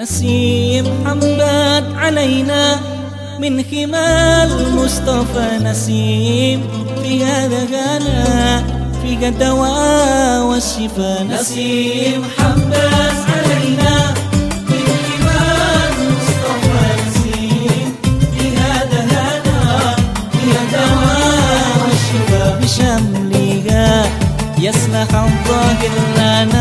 نسيم حمد علينا من خمال المصطفى نسيم في هذا غنى في الدواء والشفاء. نسيم حمد علينا بشملها يصلح الظاهر لنا.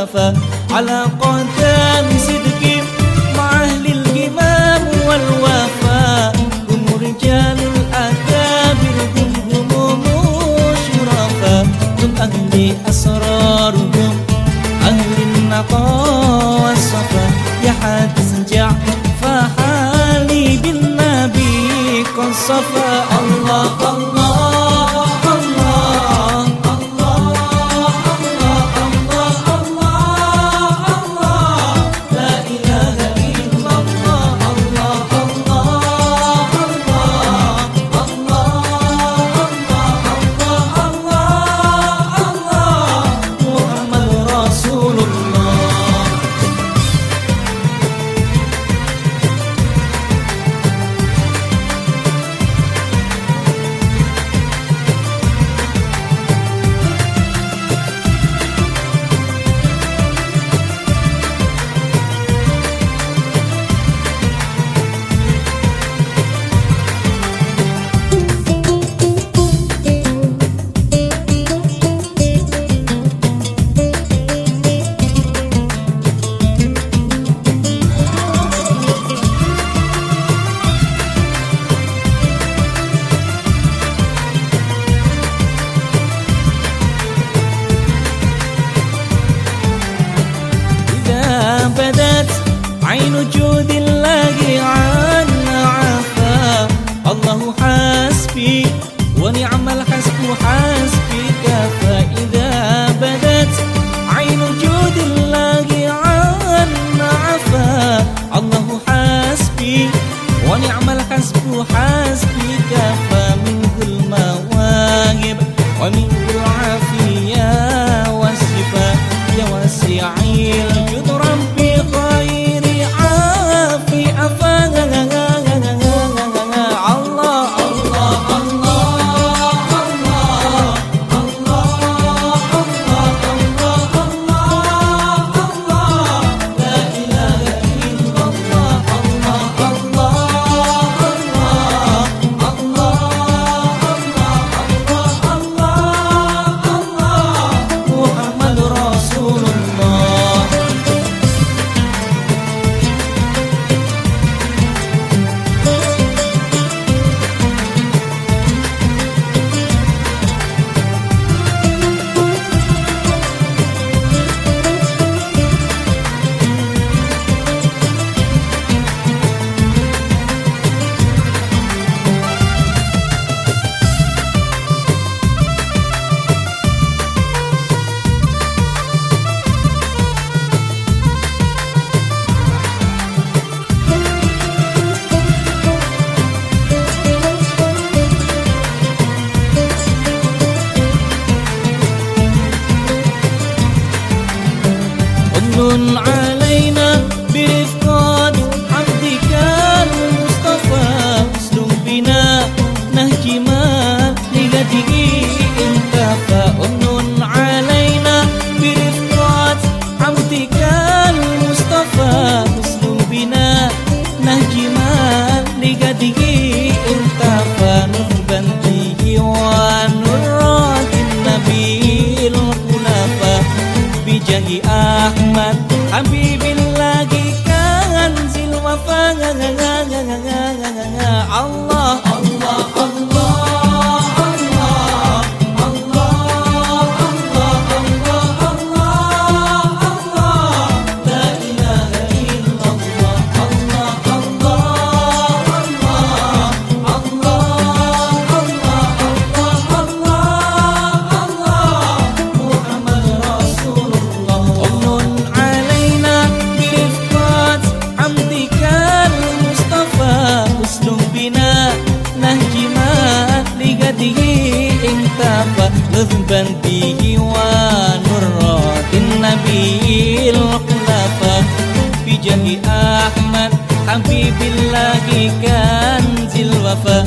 المصطفى على قدام صدق مع أهل الإمام والوفاء هم رجال الأكابر هم هموم شرفاء هم أهل عين جود الله عنا عفا الله حسبي ونعم الحسب حسبك فإذا بدت عين جود الله عنا عفا الله حسبي ونعم الحسب حسبك فمنه المواهب ومنه العافية والشفاء يا واسع علينا برفقات عبدك المصطفى. اسلم بنا نهج ما لغته انتفى أمن علينا برفقات عبدك المصطفى. اسلم بنا نهج ما لغته ngaji ing tapa lumban wa nurratin nabil kulapa pijahi Ahmad Habibillahi kan wafa